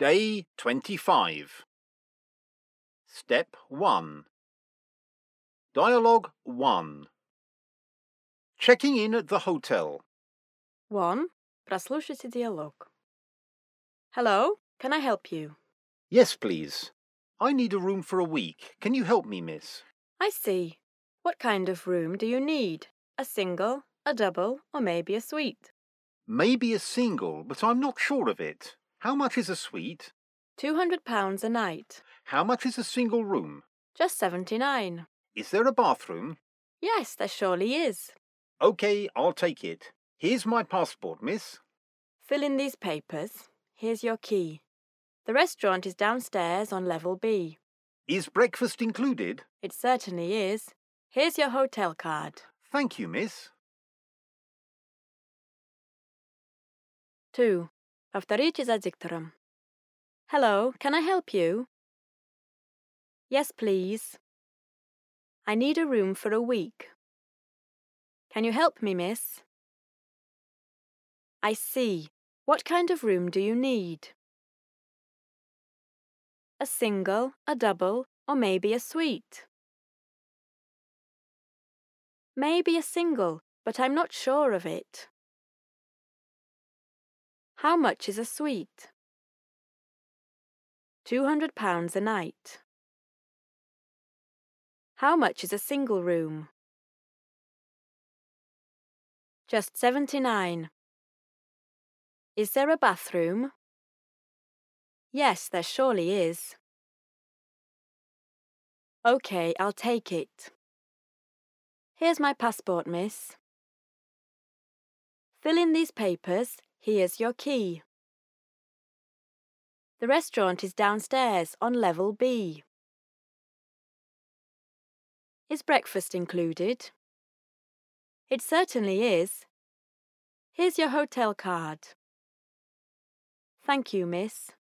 Day 25. Step 1. Dialogue 1. Checking in at the hotel. 1. Прослушайте диалог. Hello, can I help you? Yes, please. I need a room for a week. Can you help me, miss? I see. What kind of room do you need? A single, a double, or maybe a suite? Maybe a single, but I'm not sure of it. How much is a suite? £200 a night. How much is a single room? Just 79. Is there a bathroom? Yes, there surely is. OK, I'll take it. Here's my passport, miss. Fill in these papers. Here's your key. The restaurant is downstairs on level B. Is breakfast included? It certainly is. Here's your hotel card. Thank you, miss. 2. Повторите за диктором. Hello, can I help you? Yes, please. I need a room for a week. Can you help me, miss? I see. What kind of room do you need? A single, a double, or maybe a suite? Maybe a single, but I'm not sure of it. How much is a suite? £200 a night. How much is a single room? Just 79. Is there a bathroom? Yes, there surely is. OK, I'll take it. Here's my passport, miss. Fill in these papers. Here's your key. The restaurant is downstairs on level B. Is breakfast included? It certainly is. Here's your hotel card. Thank you, miss.